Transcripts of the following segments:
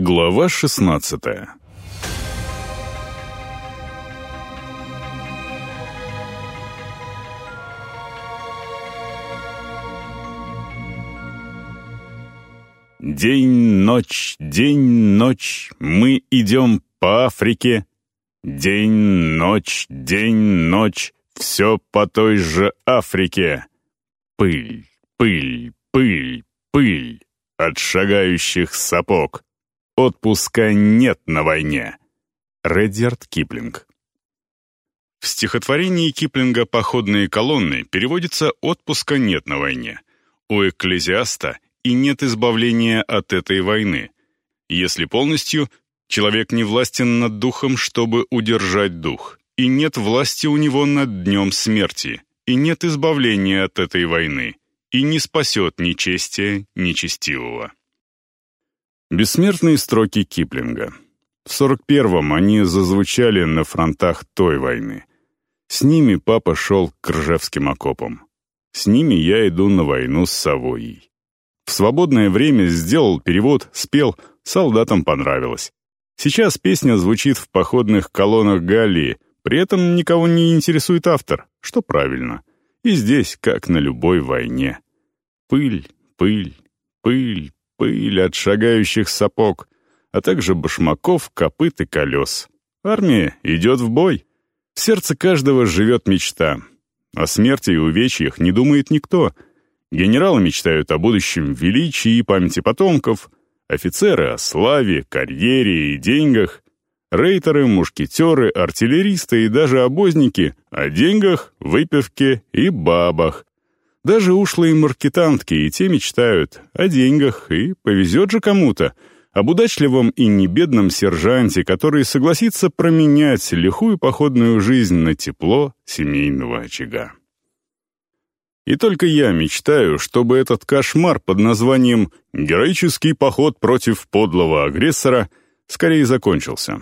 Глава шестнадцатая День-ночь, день-ночь, мы идем по Африке. День-ночь, день-ночь, все по той же Африке. Пыль, пыль, пыль, пыль от шагающих сапог. Отпуска нет на войне. Редьярд Киплинг В стихотворении Киплинга «Походные колонны» переводится «отпуска нет на войне». У экклезиаста и нет избавления от этой войны. Если полностью, человек не властен над духом, чтобы удержать дух, и нет власти у него над днем смерти, и нет избавления от этой войны, и не спасет ни честия, ни честивого. Бессмертные строки Киплинга. В 41-м они зазвучали на фронтах той войны. С ними папа шел к Ржевским окопам. С ними я иду на войну с Савойей. В свободное время сделал перевод, спел, солдатам понравилось. Сейчас песня звучит в походных колоннах Галлии, при этом никого не интересует автор, что правильно. И здесь, как на любой войне. Пыль, пыль, пыль, пыль от шагающих сапог, а также башмаков, копыт и колес. Армия идет в бой. В сердце каждого живет мечта. О смерти и увечьях не думает никто. Генералы мечтают о будущем величии и памяти потомков, офицеры о славе, карьере и деньгах, рейтеры, мушкетеры, артиллеристы и даже обозники о деньгах, выпивке и бабах. Даже ушлые маркетантки и те мечтают о деньгах, и повезет же кому-то, об удачливом и небедном сержанте, который согласится променять лихую походную жизнь на тепло семейного очага. И только я мечтаю, чтобы этот кошмар под названием «Героический поход против подлого агрессора» скорее закончился.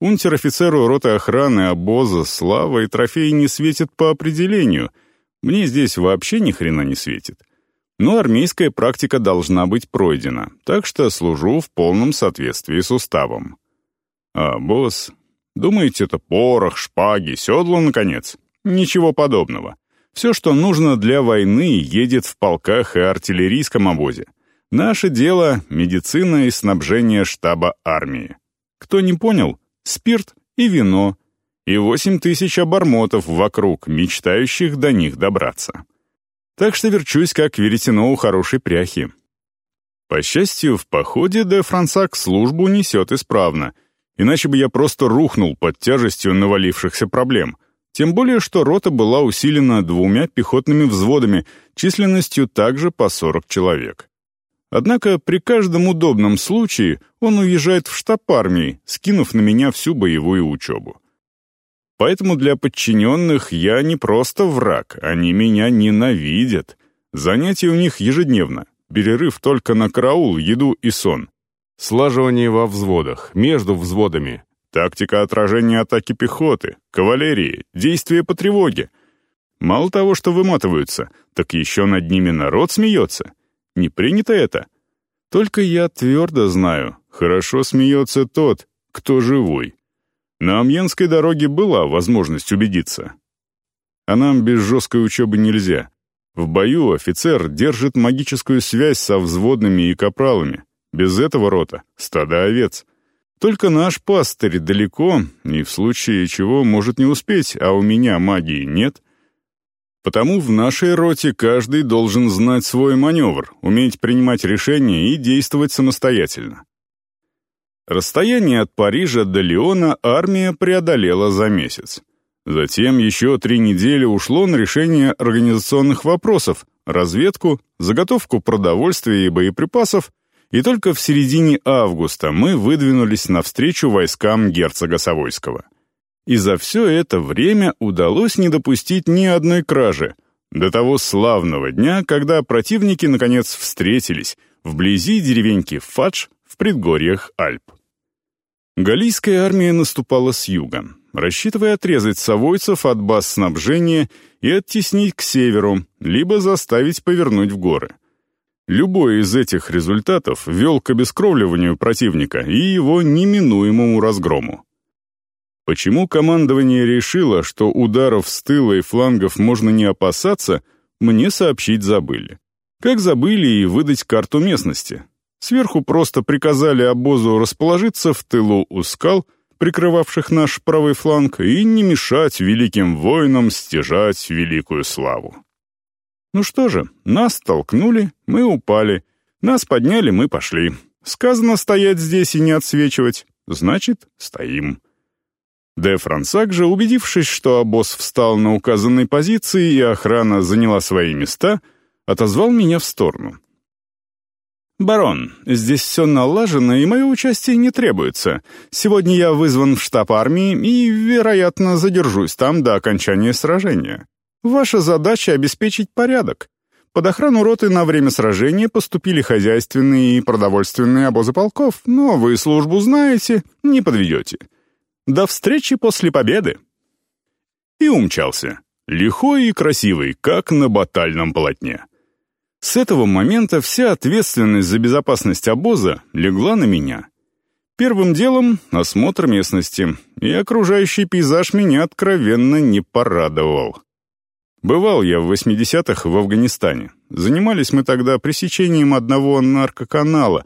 Унтер-офицеру роты охраны обоза слава и трофеи не светят по определению — мне здесь вообще ни хрена не светит. Но армейская практика должна быть пройдена, так что служу в полном соответствии с уставом. А босс, думаете, это порох, шпаги, седло, наконец? Ничего подобного. Все, что нужно для войны, едет в полках и артиллерийском обозе. Наше дело — медицина и снабжение штаба армии. Кто не понял — спирт и вино — и восемь тысяч обормотов вокруг, мечтающих до них добраться. Так что верчусь, как веретено у хорошей пряхи. По счастью, в походе де Франсак службу несет исправно, иначе бы я просто рухнул под тяжестью навалившихся проблем. Тем более, что рота была усилена двумя пехотными взводами, численностью также по 40 человек. Однако при каждом удобном случае он уезжает в штаб армии, скинув на меня всю боевую учебу. Поэтому для подчиненных я не просто враг, они меня ненавидят. Занятия у них ежедневно, перерыв только на караул, еду и сон. Слаживание во взводах, между взводами, тактика отражения атаки пехоты, кавалерии, действия по тревоге. Мало того, что выматываются, так еще над ними народ смеется. Не принято это. Только я твердо знаю, хорошо смеется тот, кто живой. На Амьенской дороге была возможность убедиться. А нам без жесткой учебы нельзя. В бою офицер держит магическую связь со взводными и капралами. Без этого рота — стада овец. Только наш пастырь далеко, и в случае чего может не успеть, а у меня магии нет. Потому в нашей роте каждый должен знать свой маневр, уметь принимать решения и действовать самостоятельно. Расстояние от Парижа до Лиона армия преодолела за месяц. Затем еще три недели ушло на решение организационных вопросов, разведку, заготовку продовольствия и боеприпасов, и только в середине августа мы выдвинулись навстречу войскам герцога Савойского. И за все это время удалось не допустить ни одной кражи, до того славного дня, когда противники наконец встретились вблизи деревеньки Фадж в предгорьях Альп. Галийская армия наступала с юга, рассчитывая отрезать совойцев от баз снабжения и оттеснить к северу, либо заставить повернуть в горы. Любой из этих результатов вел к обескровливанию противника и его неминуемому разгрому. Почему командование решило, что ударов с тыла и флангов можно не опасаться, мне сообщить забыли. Как забыли и выдать карту местности. Сверху просто приказали обозу расположиться в тылу у скал, прикрывавших наш правый фланг, и не мешать великим воинам стяжать великую славу. Ну что же, нас толкнули, мы упали. Нас подняли, мы пошли. Сказано стоять здесь и не отсвечивать. Значит, стоим. Де Франсак же, убедившись, что обоз встал на указанной позиции и охрана заняла свои места, отозвал меня в сторону. «Барон, здесь все налажено, и мое участие не требуется. Сегодня я вызван в штаб армии и, вероятно, задержусь там до окончания сражения. Ваша задача — обеспечить порядок. Под охрану роты на время сражения поступили хозяйственные и продовольственные обозы полков, но вы службу знаете, не подведете. До встречи после победы!» И умчался, лихой и красивый, как на батальном полотне. С этого момента вся ответственность за безопасность обоза легла на меня. Первым делом — осмотр местности, и окружающий пейзаж меня откровенно не порадовал. Бывал я в 80-х в Афганистане. Занимались мы тогда пресечением одного наркоканала,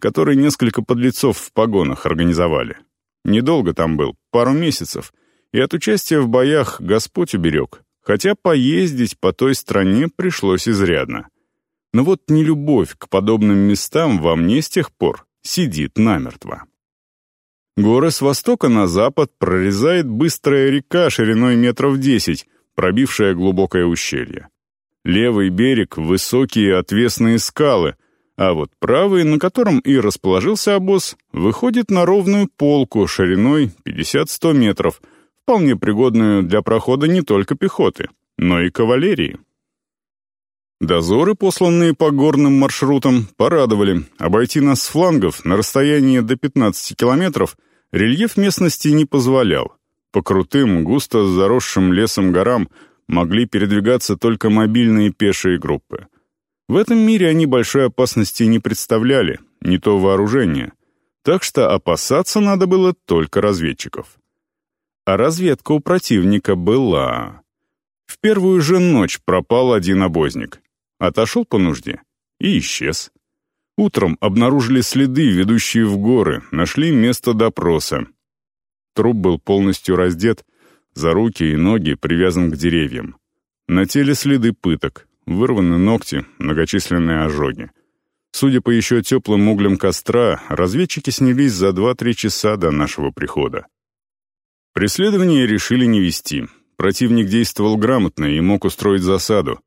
который несколько подлецов в погонах организовали. Недолго там был, пару месяцев, и от участия в боях Господь уберег, хотя поездить по той стране пришлось изрядно. Но вот нелюбовь к подобным местам во мне с тех пор сидит намертво. Горы с востока на запад прорезает быстрая река шириной метров десять, пробившая глубокое ущелье. Левый берег — высокие отвесные скалы, а вот правый, на котором и расположился обоз, выходит на ровную полку шириной 50-100 метров, вполне пригодную для прохода не только пехоты, но и кавалерии. Дозоры, посланные по горным маршрутам, порадовали. Обойти нас с флангов на расстоянии до 15 километров рельеф местности не позволял. По крутым, густо заросшим лесом горам могли передвигаться только мобильные пешие группы. В этом мире они большой опасности не представляли, не то вооружение. Так что опасаться надо было только разведчиков. А разведка у противника была. В первую же ночь пропал один обозник. Отошел по нужде и исчез. Утром обнаружили следы, ведущие в горы, нашли место допроса. Труп был полностью раздет, за руки и ноги привязан к деревьям. На теле следы пыток, вырваны ногти, многочисленные ожоги. Судя по еще теплым углям костра, разведчики снялись за 2-3 часа до нашего прихода. Преследование решили не вести. Противник действовал грамотно и мог устроить засаду.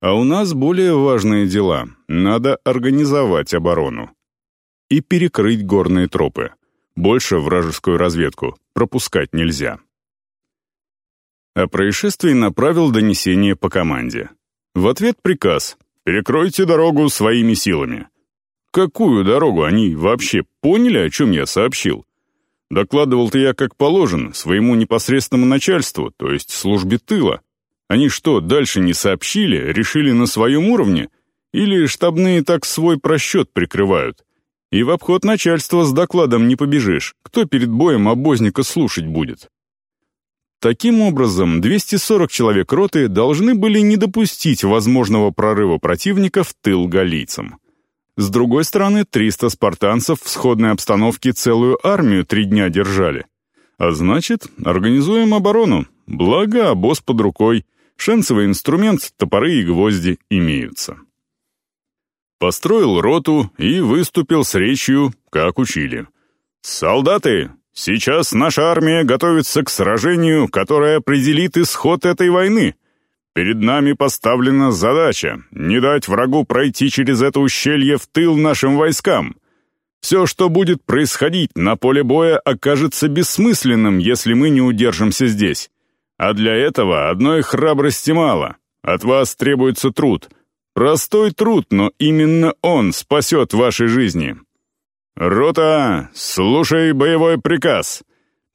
А у нас более важные дела. Надо организовать оборону. И перекрыть горные тропы. Больше вражескую разведку пропускать нельзя. О происшествии направил донесение по команде. В ответ приказ «Перекройте дорогу своими силами». Какую дорогу они вообще поняли, о чем я сообщил? Докладывал-то я как положено, своему непосредственному начальству, то есть службе тыла. Они что, дальше не сообщили, решили на своем уровне? Или штабные так свой просчет прикрывают? И в обход начальства с докладом не побежишь. Кто перед боем обозника слушать будет? Таким образом, 240 человек роты должны были не допустить возможного прорыва противника в тыл галийцам. С другой стороны, 300 спартанцев в сходной обстановке целую армию три дня держали. А значит, организуем оборону, благо обоз под рукой, шенцевый инструмент, топоры и гвозди имеются построил роту и выступил с речью, как учили. «Солдаты, сейчас наша армия готовится к сражению, которое определит исход этой войны. Перед нами поставлена задача не дать врагу пройти через это ущелье в тыл нашим войскам. Все, что будет происходить на поле боя, окажется бессмысленным, если мы не удержимся здесь. А для этого одной храбрости мало. От вас требуется труд — Простой труд, но именно он спасет ваши жизни. Рота, слушай боевой приказ.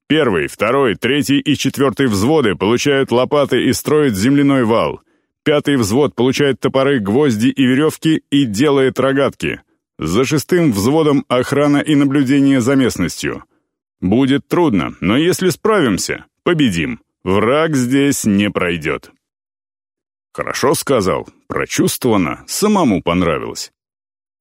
Первый, второй, третий и четвертый взводы получают лопаты и строят земляной вал. Пятый взвод получает топоры, гвозди и веревки и делает рогатки. За шестым взводом охрана и наблюдение за местностью. Будет трудно, но если справимся, победим. Враг здесь не пройдет. Хорошо сказал, прочувствовано, самому понравилось.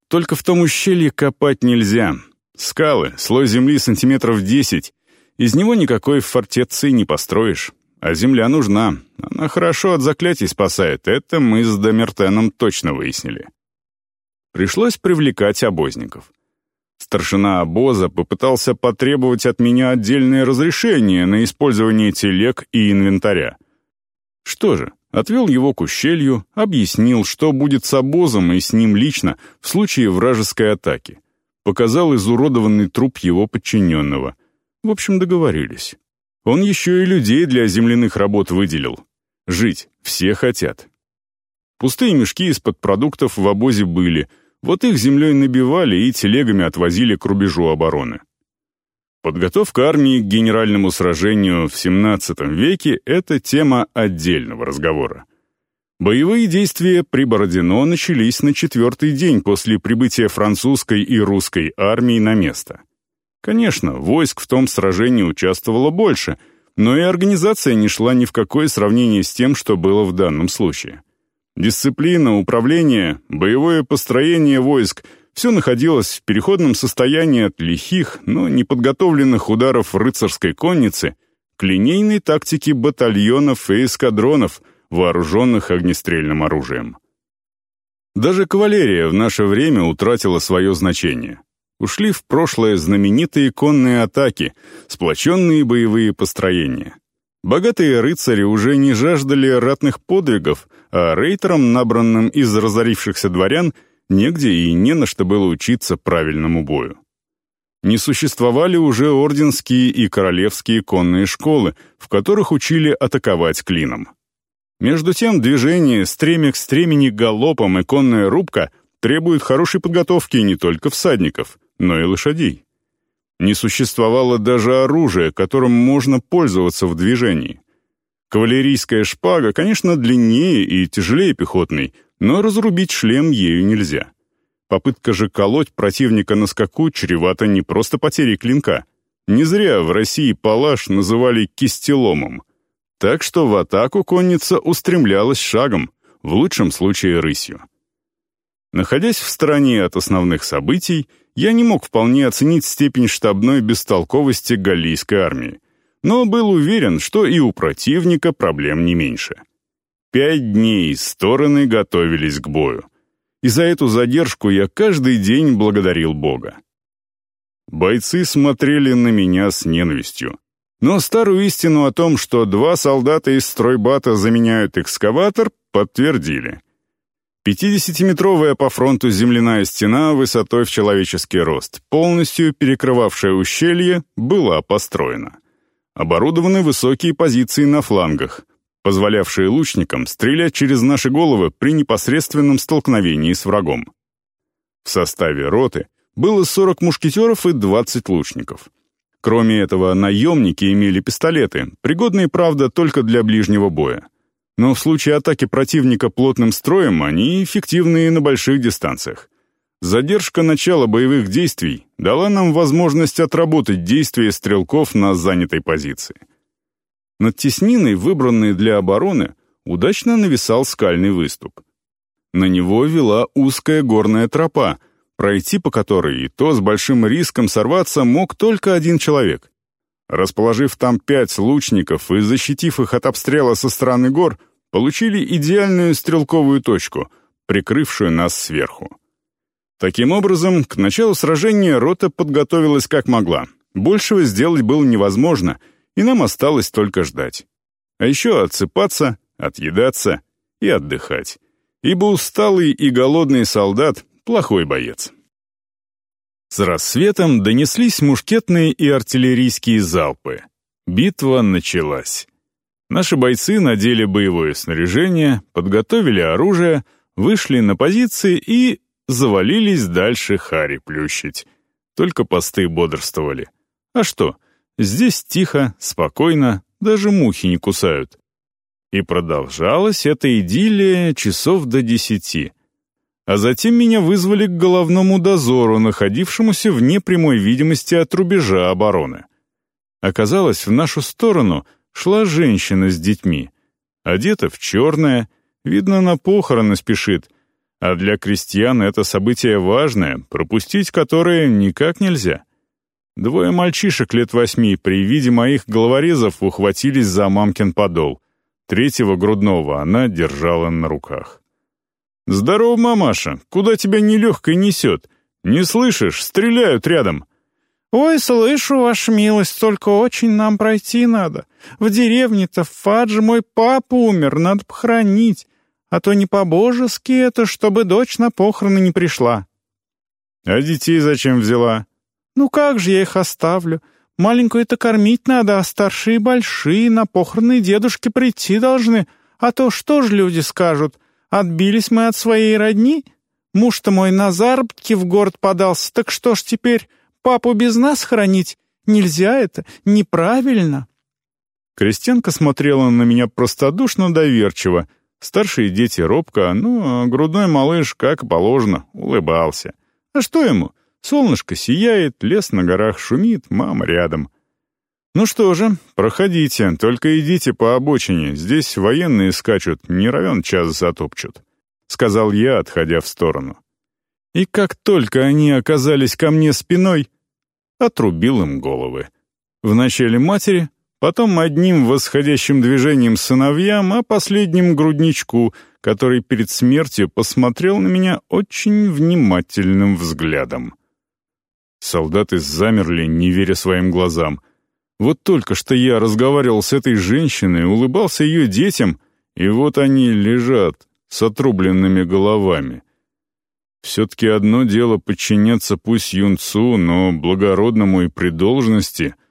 Только в том ущелье копать нельзя. Скалы, слой земли сантиметров десять. Из него никакой фортеции не построишь. А земля нужна. Она хорошо от заклятий спасает. Это мы с Домертеном точно выяснили. Пришлось привлекать обозников. Старшина обоза попытался потребовать от меня отдельное разрешение на использование телег и инвентаря. Что же, Отвел его к ущелью, объяснил, что будет с обозом и с ним лично в случае вражеской атаки. Показал изуродованный труп его подчиненного. В общем, договорились. Он еще и людей для земляных работ выделил. Жить все хотят. Пустые мешки из-под продуктов в обозе были, вот их землей набивали и телегами отвозили к рубежу обороны. Подготовка армии к генеральному сражению в XVII веке — это тема отдельного разговора. Боевые действия при Бородино начались на четвертый день после прибытия французской и русской армии на место. Конечно, войск в том сражении участвовало больше, но и организация не шла ни в какое сравнение с тем, что было в данном случае. Дисциплина, управление, боевое построение войск — все находилось в переходном состоянии от лихих, но неподготовленных ударов рыцарской конницы к линейной тактике батальонов и эскадронов, вооруженных огнестрельным оружием. Даже кавалерия в наше время утратила свое значение. Ушли в прошлое знаменитые конные атаки, сплоченные боевые построения. Богатые рыцари уже не жаждали ратных подвигов, а рейтерам, набранным из разорившихся дворян, Негде и не на что было учиться правильному бою. Не существовали уже орденские и королевские конные школы, в которых учили атаковать клином. Между тем, движение стремя к стремени галопом и конная рубка требуют хорошей подготовки не только всадников, но и лошадей. Не существовало даже оружия, которым можно пользоваться в движении. Кавалерийская шпага, конечно, длиннее и тяжелее пехотной, но разрубить шлем ею нельзя. Попытка же колоть противника на скаку чревата не просто потерей клинка. Не зря в России палаш называли кистеломом. Так что в атаку конница устремлялась шагом, в лучшем случае рысью. Находясь в стороне от основных событий, я не мог вполне оценить степень штабной бестолковости галлийской армии, но был уверен, что и у противника проблем не меньше. Пять дней стороны готовились к бою. И за эту задержку я каждый день благодарил Бога. Бойцы смотрели на меня с ненавистью. Но старую истину о том, что два солдата из стройбата заменяют экскаватор, подтвердили. Пятидесятиметровая по фронту земляная стена высотой в человеческий рост, полностью перекрывавшая ущелье, была построена. Оборудованы высокие позиции на флангах, позволявшие лучникам стрелять через наши головы при непосредственном столкновении с врагом. В составе роты было 40 мушкетеров и 20 лучников. Кроме этого, наемники имели пистолеты, пригодные, правда, только для ближнего боя. Но в случае атаки противника плотным строем они эффективны на больших дистанциях. Задержка начала боевых действий дала нам возможность отработать действия стрелков на занятой позиции. Над тесниной, выбранной для обороны, удачно нависал скальный выступ. На него вела узкая горная тропа, пройти по которой и то с большим риском сорваться мог только один человек. Расположив там пять лучников и защитив их от обстрела со стороны гор, получили идеальную стрелковую точку, прикрывшую нас сверху. Таким образом, к началу сражения рота подготовилась как могла. Большего сделать было невозможно — и нам осталось только ждать. А еще отсыпаться, отъедаться и отдыхать. Ибо усталый и голодный солдат — плохой боец. С рассветом донеслись мушкетные и артиллерийские залпы. Битва началась. Наши бойцы надели боевое снаряжение, подготовили оружие, вышли на позиции и завалились дальше хари плющить. Только посты бодрствовали. А что, Здесь тихо, спокойно, даже мухи не кусают. И продолжалась эта идиллия часов до десяти. А затем меня вызвали к головному дозору, находившемуся вне прямой видимости от рубежа обороны. Оказалось, в нашу сторону шла женщина с детьми. Одета в черное, видно, на похороны спешит, а для крестьян это событие важное, пропустить которое никак нельзя. Двое мальчишек лет восьми при виде моих головорезов ухватились за мамкин подол. Третьего грудного она держала на руках. «Здорово, мамаша! Куда тебя нелегкой несет? Не слышишь? Стреляют рядом!» «Ой, слышу, ваша милость, только очень нам пройти надо. В деревне-то в Фадже мой папа умер, надо похоронить. А то не по-божески это, чтобы дочь на похороны не пришла». «А детей зачем взяла?» «Ну как же я их оставлю? Маленькую-то кормить надо, а старшие большие на похороны дедушки прийти должны. А то что ж люди скажут? Отбились мы от своей родни? Муж-то мой на заработки в город подался, так что ж теперь, папу без нас хранить? Нельзя это, неправильно». Крестьянка смотрела на меня простодушно доверчиво, Старшие дети робко, ну, а грудной малыш, как положено, улыбался. А что ему? Солнышко сияет, лес на горах шумит, мама рядом. «Ну что же, проходите, только идите по обочине, здесь военные скачут, не равен час затопчут», — сказал я, отходя в сторону. И как только они оказались ко мне спиной, отрубил им головы. Вначале матери, потом одним восходящим движением сыновьям, а последним грудничку, который перед смертью посмотрел на меня очень внимательным взглядом. Солдаты замерли, не веря своим глазам. Вот только что я разговаривал с этой женщиной, улыбался ее детям, и вот они лежат с отрубленными головами. Все-таки одно дело подчиняться пусть юнцу, но благородному и при должности —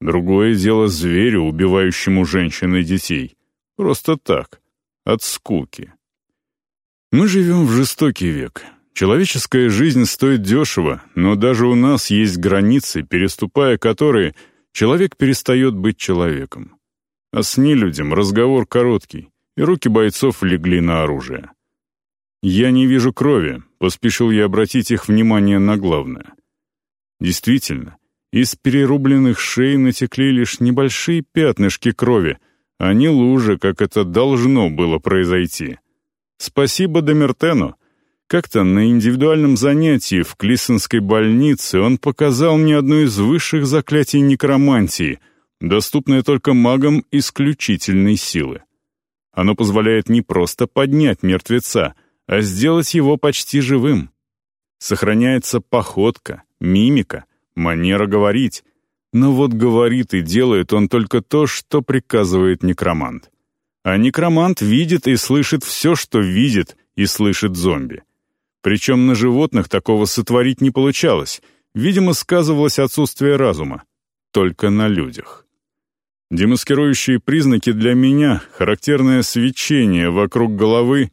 Другое дело зверю, убивающему женщин и детей. Просто так, от скуки. Мы живем в жестокий век. Человеческая жизнь стоит дешево, но даже у нас есть границы, переступая которые человек перестает быть человеком. А с нелюдям разговор короткий, и руки бойцов легли на оружие. «Я не вижу крови», — поспешил я обратить их внимание на главное. Действительно, из перерубленных шей натекли лишь небольшие пятнышки крови, а не лужи, как это должно было произойти. Спасибо Домертену. Как-то на индивидуальном занятии в Клиссонской больнице он показал мне одно из высших заклятий некромантии, доступное только магам исключительной силы. Оно позволяет не просто поднять мертвеца, а сделать его почти живым. Сохраняется походка, мимика, манера говорить. Но вот говорит и делает он только то, что приказывает некромант. А некромант видит и слышит все, что видит и слышит зомби. Причем на животных такого сотворить не получалось, видимо, сказывалось отсутствие разума. Только на людях. Демаскирующие признаки для меня — характерное свечение вокруг головы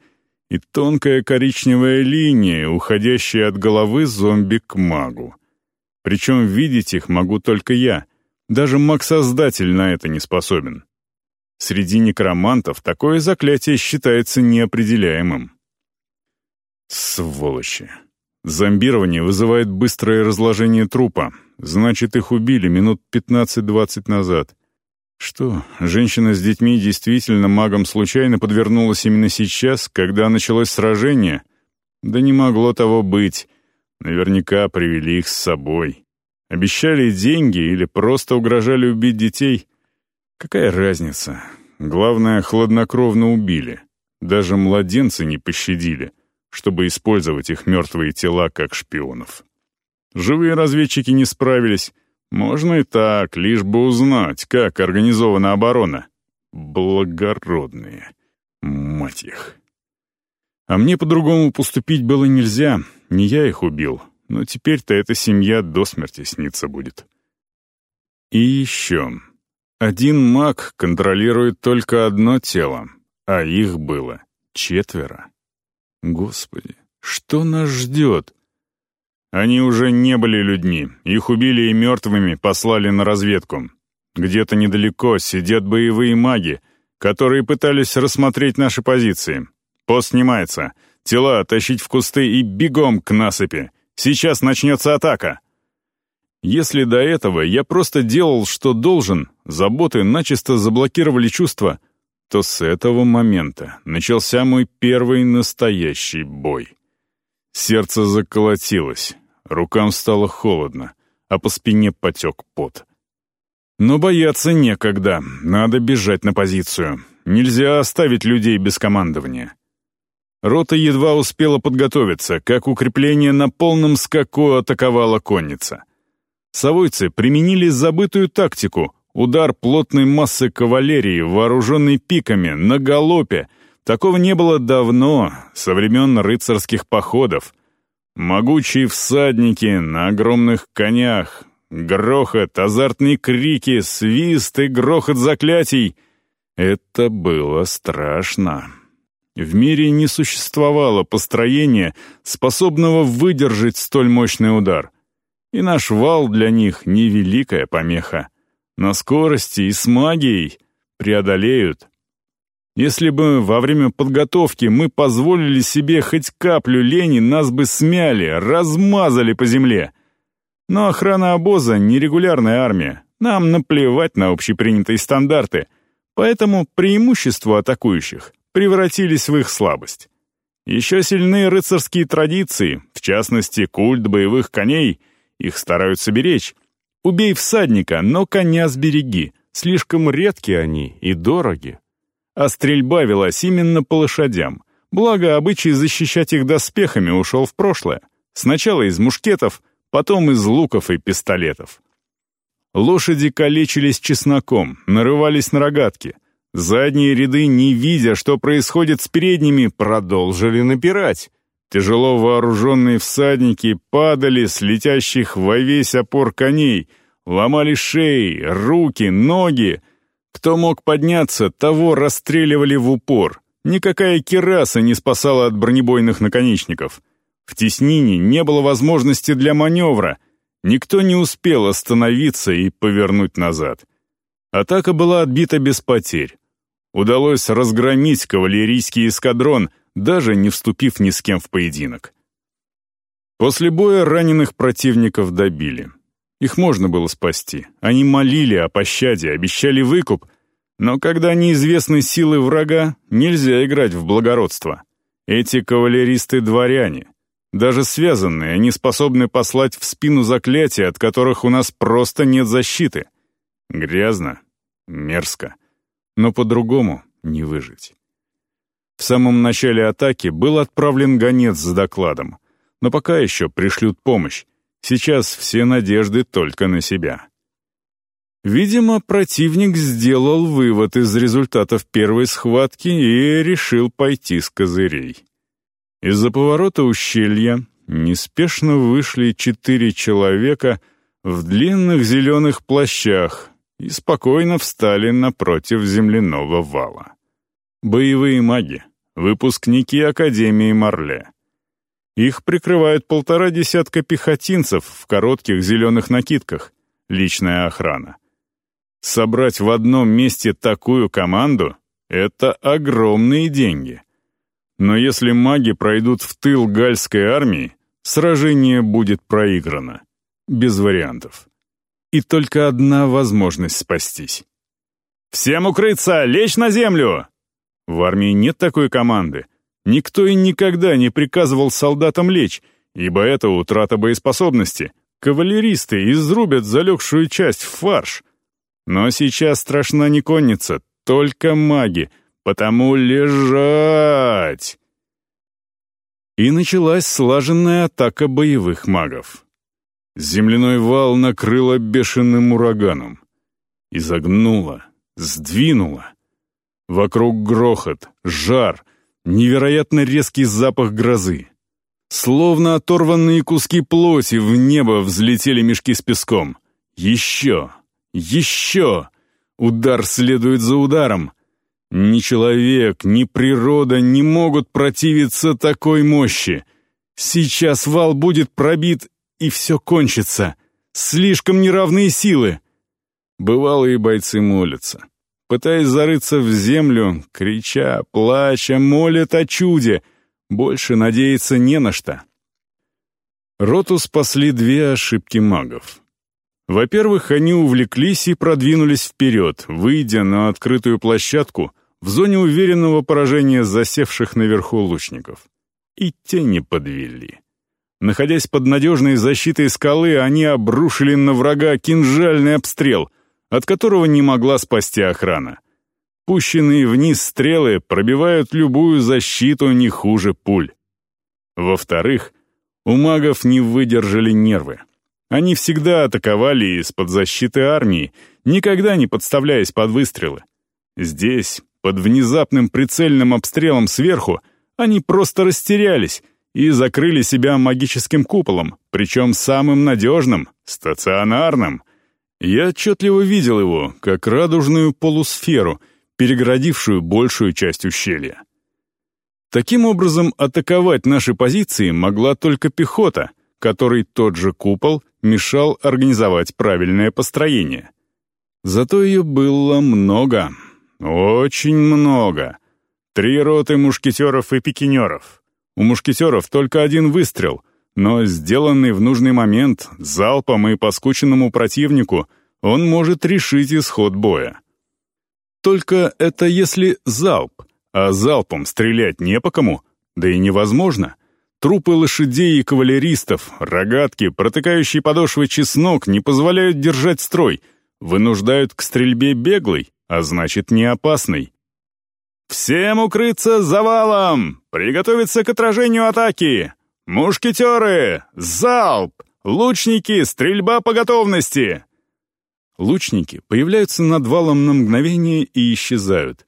и тонкая коричневая линия, уходящая от головы зомби к магу. Причем видеть их могу только я. Даже маг-создатель на это не способен. Среди некромантов такое заклятие считается неопределяемым. Сволочи. Зомбирование вызывает быстрое разложение трупа. Значит, их убили минут 15-20 назад. Что, женщина с детьми действительно магом случайно подвернулась именно сейчас, когда началось сражение? Да не могло того быть. Наверняка привели их с собой. Обещали деньги или просто угрожали убить детей. Какая разница? Главное, хладнокровно убили. Даже младенцы не пощадили, чтобы использовать их мертвые тела как шпионов. Живые разведчики не справились. Можно и так, лишь бы узнать, как организована оборона. Благородные. Мать их. А мне по-другому поступить было нельзя, не я их убил, но теперь-то эта семья до смерти снится будет. И еще. Один маг контролирует только одно тело, а их было четверо. Господи, что нас ждет? Они уже не были людьми, их убили и мертвыми послали на разведку. Где-то недалеко сидят боевые маги, которые пытались рассмотреть наши позиции. Пост снимается. Тела тащить в кусты и бегом к насыпи. Сейчас начнется атака. Если до этого я просто делал, что должен, заботы начисто заблокировали чувства, то с этого момента начался мой первый настоящий бой. Сердце заколотилось, рукам стало холодно, а по спине потек пот. Но бояться некогда, надо бежать на позицию. Нельзя оставить людей без командования. Рота едва успела подготовиться, как укрепление на полном скаку атаковала конница — Совойцы применили забытую тактику — удар плотной массы кавалерии, вооруженной пиками, на галопе. Такого не было давно, со времен рыцарских походов. Могучие всадники на огромных конях, грохот, азартные крики, свист и грохот заклятий. Это было страшно. В мире не существовало построения, способного выдержать столь мощный удар и наш вал для них невеликая помеха. На скорости и с магией преодолеют. Если бы во время подготовки мы позволили себе хоть каплю лени, нас бы смяли, размазали по земле. Но охрана обоза — нерегулярная армия. Нам наплевать на общепринятые стандарты, поэтому преимущества атакующих превратились в их слабость. Еще сильные рыцарские традиции, в частности, культ боевых коней — их стараются беречь. Убей всадника, но коня сбереги. Слишком редкие они и дороги. А стрельба велась именно по лошадям. Благо, обычай защищать их доспехами ушел в прошлое. Сначала из мушкетов, потом из луков и пистолетов. Лошади калечились чесноком, нарывались на рогатки. Задние ряды, не видя, что происходит с передними, продолжили напирать. Тяжело вооруженные всадники падали с летящих во весь опор коней, ломали шеи, руки, ноги. Кто мог подняться, того расстреливали в упор. Никакая кераса не спасала от бронебойных наконечников. В теснине не было возможности для маневра. Никто не успел остановиться и повернуть назад. Атака была отбита без потерь. Удалось разгромить кавалерийский эскадрон — даже не вступив ни с кем в поединок. После боя раненых противников добили. Их можно было спасти. Они молили о пощаде, обещали выкуп, но когда неизвестны силы врага, нельзя играть в благородство. Эти кавалеристы — дворяне. Даже связанные, они способны послать в спину заклятия, от которых у нас просто нет защиты. Грязно, мерзко, но по-другому не выжить. В самом начале атаки был отправлен гонец с докладом, но пока еще пришлют помощь. Сейчас все надежды только на себя. Видимо, противник сделал вывод из результатов первой схватки и решил пойти с козырей. Из-за поворота ущелья неспешно вышли четыре человека в длинных зеленых плащах и спокойно встали напротив земляного вала. Боевые маги, выпускники Академии Марле. Их прикрывают полтора десятка пехотинцев в коротких зеленых накидках, личная охрана. Собрать в одном месте такую команду — это огромные деньги. Но если маги пройдут в тыл гальской армии, сражение будет проиграно. Без вариантов. И только одна возможность спастись. «Всем укрыться! Лечь на землю!» В армии нет такой команды. Никто и никогда не приказывал солдатам лечь, ибо это утрата боеспособности. Кавалеристы изрубят залегшую часть в фарш. Но сейчас страшна не конница, только маги, потому лежать. И началась слаженная атака боевых магов. Земляной вал накрыло бешеным ураганом. Изогнуло, сдвинуло. Вокруг грохот, жар, невероятно резкий запах грозы. Словно оторванные куски плоти в небо взлетели мешки с песком. Еще, еще. Удар следует за ударом. Ни человек, ни природа не могут противиться такой мощи. Сейчас вал будет пробит, и все кончится. Слишком неравные силы. Бывалые бойцы молятся. Пытаясь зарыться в землю, крича, плача, молят о чуде. Больше надеяться не на что. Роту спасли две ошибки магов. Во-первых, они увлеклись и продвинулись вперед, выйдя на открытую площадку в зоне уверенного поражения засевших наверху лучников. И те не подвели. Находясь под надежной защитой скалы, они обрушили на врага кинжальный обстрел, от которого не могла спасти охрана. Пущенные вниз стрелы пробивают любую защиту не хуже пуль. Во-вторых, у магов не выдержали нервы. Они всегда атаковали из-под защиты армии, никогда не подставляясь под выстрелы. Здесь, под внезапным прицельным обстрелом сверху, они просто растерялись и закрыли себя магическим куполом, причем самым надежным, стационарным. Я отчетливо видел его, как радужную полусферу, перегородившую большую часть ущелья. Таким образом, атаковать наши позиции могла только пехота, которой тот же купол мешал организовать правильное построение. Зато ее было много, очень много. Три роты мушкетеров и пикинеров. У мушкетеров только один выстрел, но сделанный в нужный момент залпом и по скученному противнику он может решить исход боя. Только это если залп, а залпом стрелять не по кому, да и невозможно. Трупы лошадей и кавалеристов, рогатки, протыкающие подошвы чеснок не позволяют держать строй, вынуждают к стрельбе беглой, а значит не опасной. «Всем укрыться завалом! Приготовиться к отражению атаки! Мушкетеры! Залп! Лучники! Стрельба по готовности!» Лучники появляются над валом на мгновение и исчезают.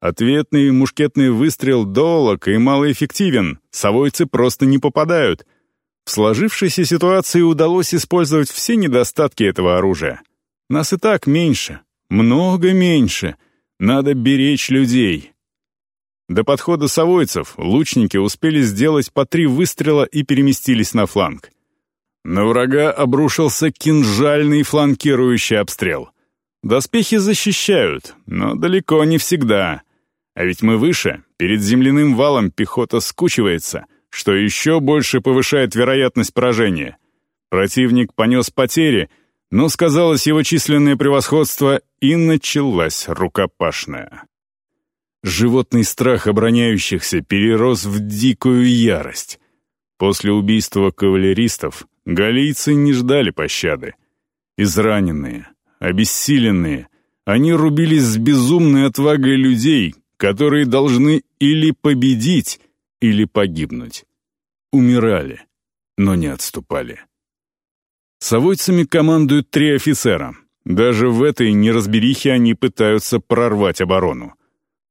Ответный мушкетный выстрел долог и малоэффективен, совойцы просто не попадают. В сложившейся ситуации удалось использовать все недостатки этого оружия. Нас и так меньше, много меньше. Надо беречь людей. До подхода совойцев лучники успели сделать по три выстрела и переместились на фланг. На врага обрушился кинжальный фланкирующий обстрел. Доспехи защищают, но далеко не всегда. А ведь мы выше, перед земляным валом пехота скучивается, что еще больше повышает вероятность поражения. Противник понес потери, но сказалось его численное превосходство, и началась рукопашная. Животный страх обороняющихся перерос в дикую ярость. После убийства кавалеристов галийцы не ждали пощады. Израненные, обессиленные, они рубились с безумной отвагой людей, которые должны или победить, или погибнуть. Умирали, но не отступали. Совойцами командуют три офицера. Даже в этой неразберихе они пытаются прорвать оборону.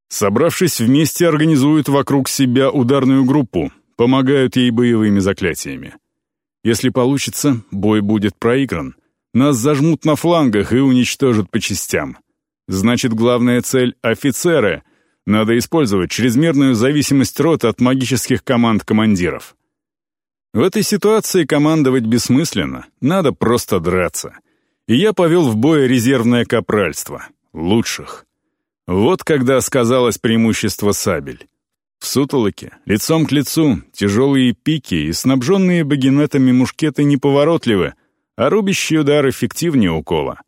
Собравшись вместе, организуют вокруг себя ударную группу, помогают ей боевыми заклятиями. Если получится, бой будет проигран. Нас зажмут на флангах и уничтожат по частям. Значит, главная цель — офицеры, надо использовать чрезмерную зависимость рот от магических команд командиров. В этой ситуации командовать бессмысленно, надо просто драться. И я повел в бой резервное капральство. Лучших. Вот когда сказалось преимущество сабель. В сутолоке, лицом к лицу, тяжелые пики и снабженные багинетами мушкеты неповоротливы, а рубящий удар эффективнее укола.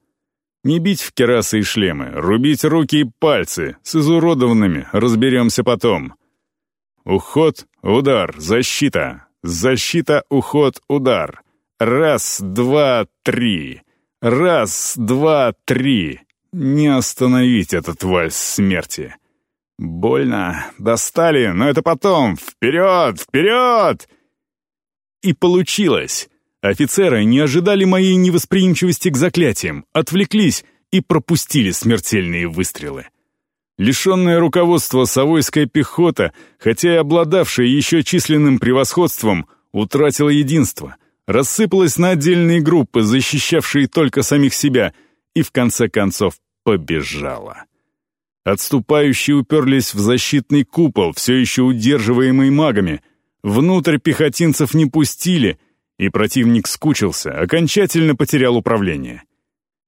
Не бить в керасы и шлемы, рубить руки и пальцы, с изуродованными, разберемся потом. Уход, удар, защита. Защита, уход, удар. Раз, два, три. Раз, два, три. Не остановить этот вальс смерти. Больно, достали, но это потом. Вперед, вперед! И получилось. Офицеры не ожидали моей невосприимчивости к заклятиям, отвлеклись и пропустили смертельные выстрелы. Лишенная руководства совойская пехота, хотя и обладавшая еще численным превосходством, утратила единство, рассыпалась на отдельные группы, защищавшие только самих себя, и в конце концов побежала. Отступающие уперлись в защитный купол, все еще удерживаемый магами. Внутрь пехотинцев не пустили — и противник скучился, окончательно потерял управление.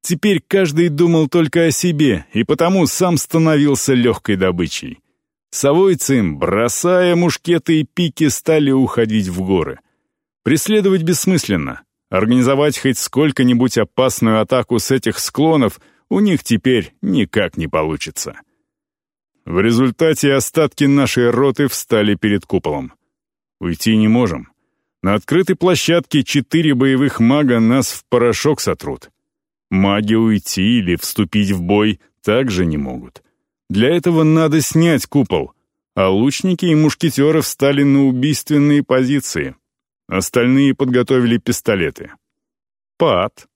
Теперь каждый думал только о себе, и потому сам становился легкой добычей. Совойцы, бросая мушкеты и пики, стали уходить в горы. Преследовать бессмысленно. Организовать хоть сколько-нибудь опасную атаку с этих склонов у них теперь никак не получится. В результате остатки нашей роты встали перед куполом. Уйти не можем. На открытой площадке четыре боевых мага нас в порошок сотрут. Маги уйти или вступить в бой также не могут. Для этого надо снять купол, а лучники и мушкетеры встали на убийственные позиции. Остальные подготовили пистолеты. Пад.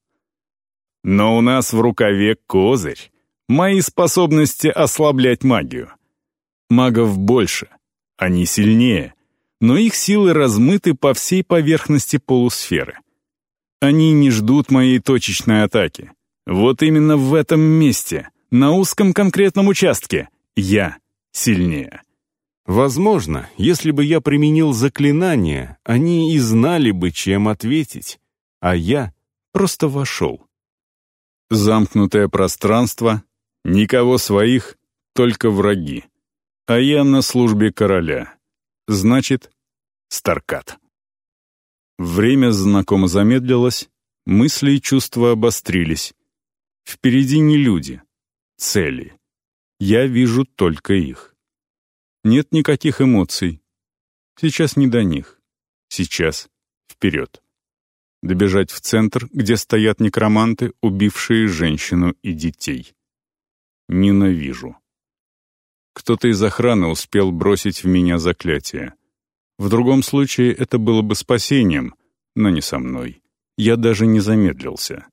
Но у нас в рукаве козырь. Мои способности ослаблять магию. Магов больше. Они сильнее. Но их силы размыты по всей поверхности полусферы. Они не ждут моей точечной атаки. Вот именно в этом месте, на узком конкретном участке, я сильнее. Возможно, если бы я применил заклинание, они и знали бы, чем ответить, а я просто вошел. Замкнутое пространство, никого своих, только враги. А я на службе короля. Значит, Старкат. Время знакомо замедлилось, мысли и чувства обострились. Впереди не люди, цели. Я вижу только их. Нет никаких эмоций. Сейчас не до них. Сейчас вперед. Добежать в центр, где стоят некроманты, убившие женщину и детей. Ненавижу. Кто-то из охраны успел бросить в меня заклятие. В другом случае это было бы спасением, но не со мной. Я даже не замедлился.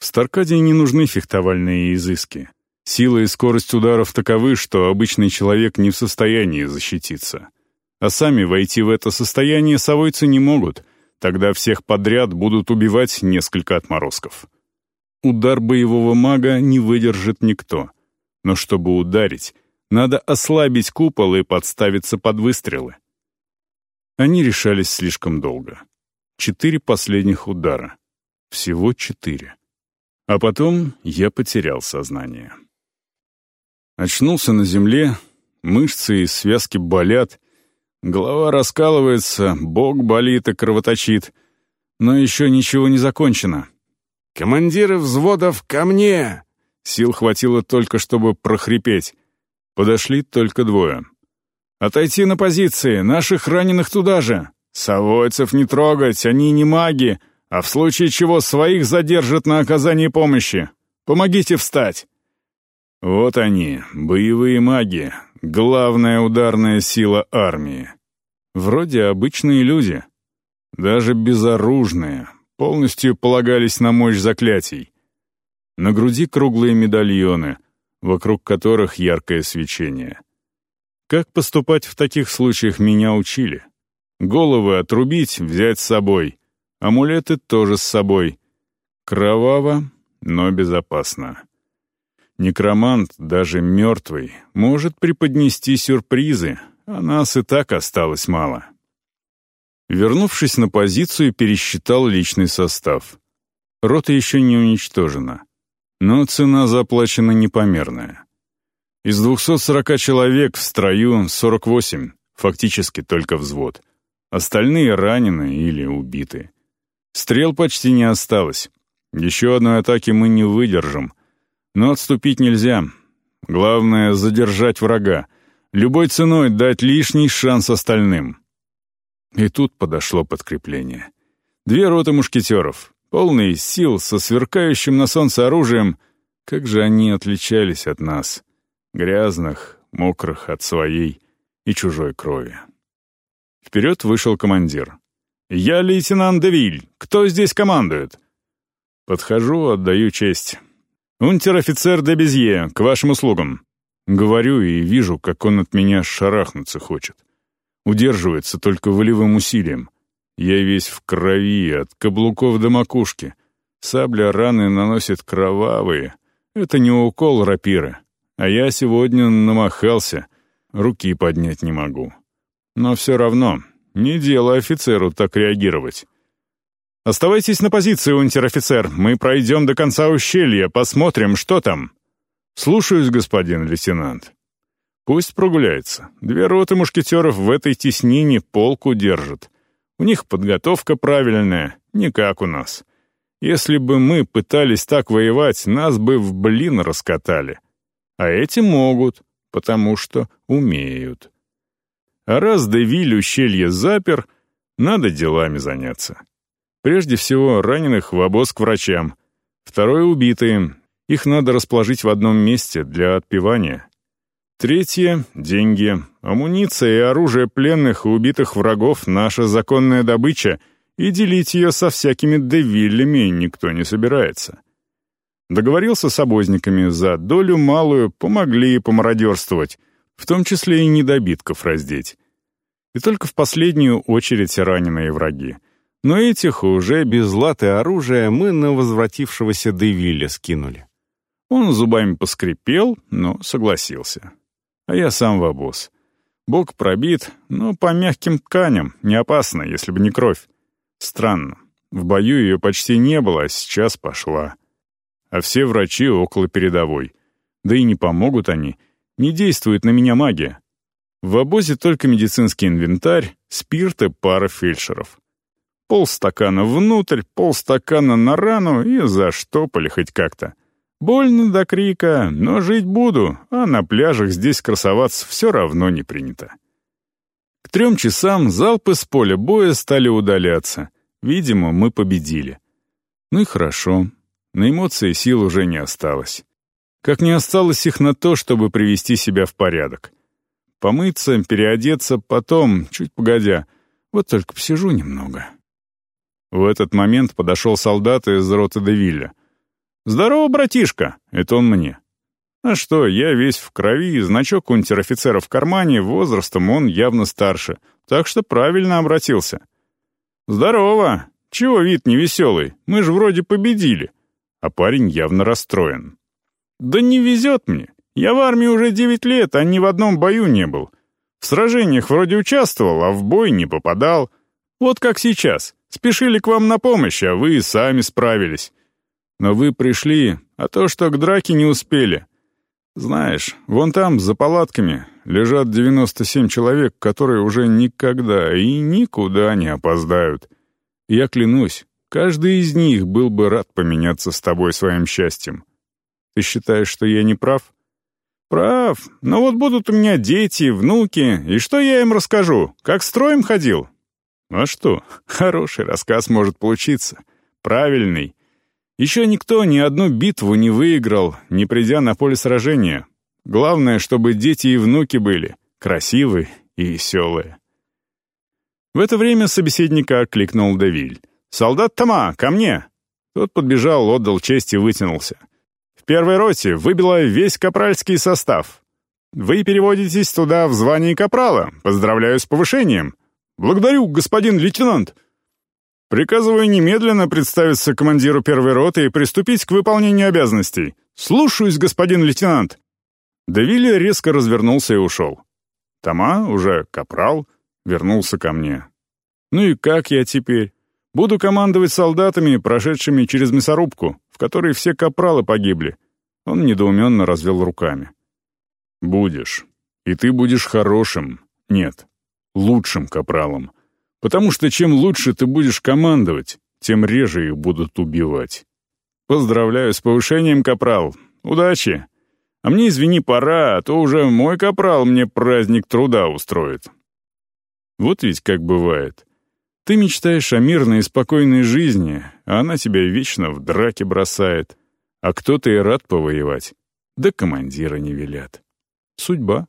В Старкаде не нужны фехтовальные изыски. Сила и скорость ударов таковы, что обычный человек не в состоянии защититься. А сами войти в это состояние совойцы не могут, тогда всех подряд будут убивать несколько отморозков. Удар боевого мага не выдержит никто. Но чтобы ударить, надо ослабить купол и подставиться под выстрелы. Они решались слишком долго. Четыре последних удара. Всего четыре. А потом я потерял сознание. Очнулся на земле, мышцы и связки болят, голова раскалывается, бок болит и кровоточит. Но еще ничего не закончено. «Командиры взводов ко мне!» Сил хватило только, чтобы прохрипеть. Подошли только двое. «Отойти на позиции, наших раненых туда же! Совойцев не трогать, они не маги, а в случае чего своих задержат на оказании помощи. Помогите встать!» Вот они, боевые маги, главная ударная сила армии. Вроде обычные люди, даже безоружные, полностью полагались на мощь заклятий. На груди круглые медальоны, вокруг которых яркое свечение — как поступать в таких случаях меня учили. Головы отрубить, взять с собой. Амулеты тоже с собой. Кроваво, но безопасно. Некромант, даже мертвый, может преподнести сюрпризы, а нас и так осталось мало. Вернувшись на позицию, пересчитал личный состав. Рота еще не уничтожена, но цена заплачена непомерная. Из 240 человек в строю 48, фактически только взвод. Остальные ранены или убиты. Стрел почти не осталось. Еще одной атаки мы не выдержим. Но отступить нельзя. Главное — задержать врага. Любой ценой дать лишний шанс остальным. И тут подошло подкрепление. Две роты мушкетеров, полные сил, со сверкающим на солнце оружием. Как же они отличались от нас грязных, мокрых от своей и чужой крови. Вперед вышел командир. «Я лейтенант Девиль. Кто здесь командует?» Подхожу, отдаю честь. «Унтер-офицер де Безье, к вашим услугам». Говорю и вижу, как он от меня шарахнуться хочет. Удерживается только волевым усилием. Я весь в крови, от каблуков до макушки. Сабля раны наносит кровавые. Это не укол рапиры, а я сегодня намахался, руки поднять не могу. Но все равно, не дело офицеру так реагировать. «Оставайтесь на позиции, унтер-офицер. Мы пройдем до конца ущелья, посмотрим, что там». «Слушаюсь, господин лейтенант». «Пусть прогуляется. Две роты мушкетеров в этой теснине полку держат. У них подготовка правильная, не как у нас. Если бы мы пытались так воевать, нас бы в блин раскатали. А эти могут, потому что умеют. А раз Девиль ущелье запер, надо делами заняться». Прежде всего, раненых в обоз к врачам. Второе — убитые. Их надо расположить в одном месте для отпевания. Третье — деньги. Амуниция и оружие пленных и убитых врагов — наша законная добыча, и делить ее со всякими девиллями никто не собирается. Договорился с обозниками, за долю малую помогли помародерствовать, в том числе и недобитков раздеть. И только в последнюю очередь раненые враги — но этих уже без латы оружия мы на возвратившегося Девиля скинули. Он зубами поскрипел, но согласился. А я сам в обоз. Бок пробит, но по мягким тканям, не опасно, если бы не кровь. Странно. В бою ее почти не было, а сейчас пошла. А все врачи около передовой. Да и не помогут они. Не действует на меня магия. В обозе только медицинский инвентарь, спирт и пара фельдшеров. Полстакана внутрь, полстакана на рану и заштопали хоть как-то. Больно до крика, но жить буду, а на пляжах здесь красоваться все равно не принято. К трем часам залпы с поля боя стали удаляться. Видимо, мы победили. Ну и хорошо. На эмоции сил уже не осталось. Как не осталось их на то, чтобы привести себя в порядок. Помыться, переодеться, потом, чуть погодя. Вот только посижу немного. В этот момент подошел солдат из роты Девилля. «Здорово, братишка!» — это он мне. А что, я весь в крови, значок унтер-офицера в кармане, возрастом он явно старше, так что правильно обратился. «Здорово! Чего вид невеселый? Мы же вроде победили!» А парень явно расстроен. «Да не везет мне. Я в армии уже девять лет, а ни в одном бою не был. В сражениях вроде участвовал, а в бой не попадал. Вот как сейчас. Спешили к вам на помощь, а вы сами справились. Но вы пришли, а то, что к драке не успели. Знаешь, вон там, за палатками, лежат 97 человек, которые уже никогда и никуда не опоздают. Я клянусь, каждый из них был бы рад поменяться с тобой своим счастьем. Ты считаешь, что я не прав? Прав. Но вот будут у меня дети, внуки, и что я им расскажу? Как строем ходил? А что, хороший рассказ может получиться. Правильный. Еще никто ни одну битву не выиграл, не придя на поле сражения. Главное, чтобы дети и внуки были красивые и веселые. В это время собеседника окликнул Девиль. «Солдат Тома, ко мне!» Тот подбежал, отдал честь и вытянулся. «В первой роте выбило весь капральский состав. Вы переводитесь туда в звании капрала. Поздравляю с повышением. «Благодарю, господин лейтенант!» «Приказываю немедленно представиться командиру первой роты и приступить к выполнению обязанностей. Слушаюсь, господин лейтенант!» Давили резко развернулся и ушел. Тома, уже капрал, вернулся ко мне. «Ну и как я теперь? Буду командовать солдатами, прошедшими через мясорубку, в которой все капралы погибли». Он недоуменно развел руками. «Будешь. И ты будешь хорошим. Нет, лучшим капралом. Потому что чем лучше ты будешь командовать, тем реже их будут убивать. Поздравляю с повышением, капрал. Удачи. А мне, извини, пора, а то уже мой капрал мне праздник труда устроит. Вот ведь как бывает. Ты мечтаешь о мирной и спокойной жизни, а она тебя вечно в драке бросает. А кто-то и рад повоевать. Да командира не велят. Судьба.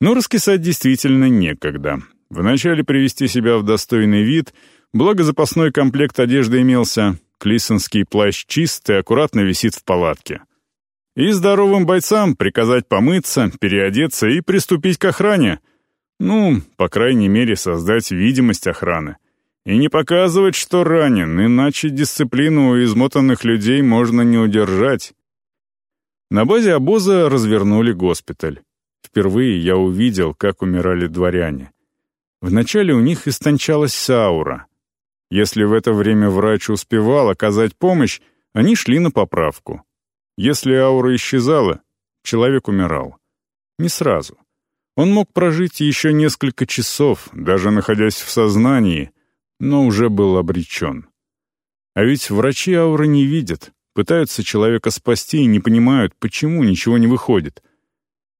Но раскисать действительно некогда. Вначале привести себя в достойный вид, благо запасной комплект одежды имелся, клисонский плащ чист и аккуратно висит в палатке. И здоровым бойцам приказать помыться, переодеться и приступить к охране. Ну, по крайней мере, создать видимость охраны. И не показывать, что ранен, иначе дисциплину у измотанных людей можно не удержать. На базе обоза развернули госпиталь. Впервые я увидел, как умирали дворяне. Вначале у них истончалась аура. Если в это время врач успевал оказать помощь, они шли на поправку. Если аура исчезала, человек умирал. Не сразу. Он мог прожить еще несколько часов, даже находясь в сознании, но уже был обречен. А ведь врачи ауры не видят, пытаются человека спасти и не понимают, почему ничего не выходит.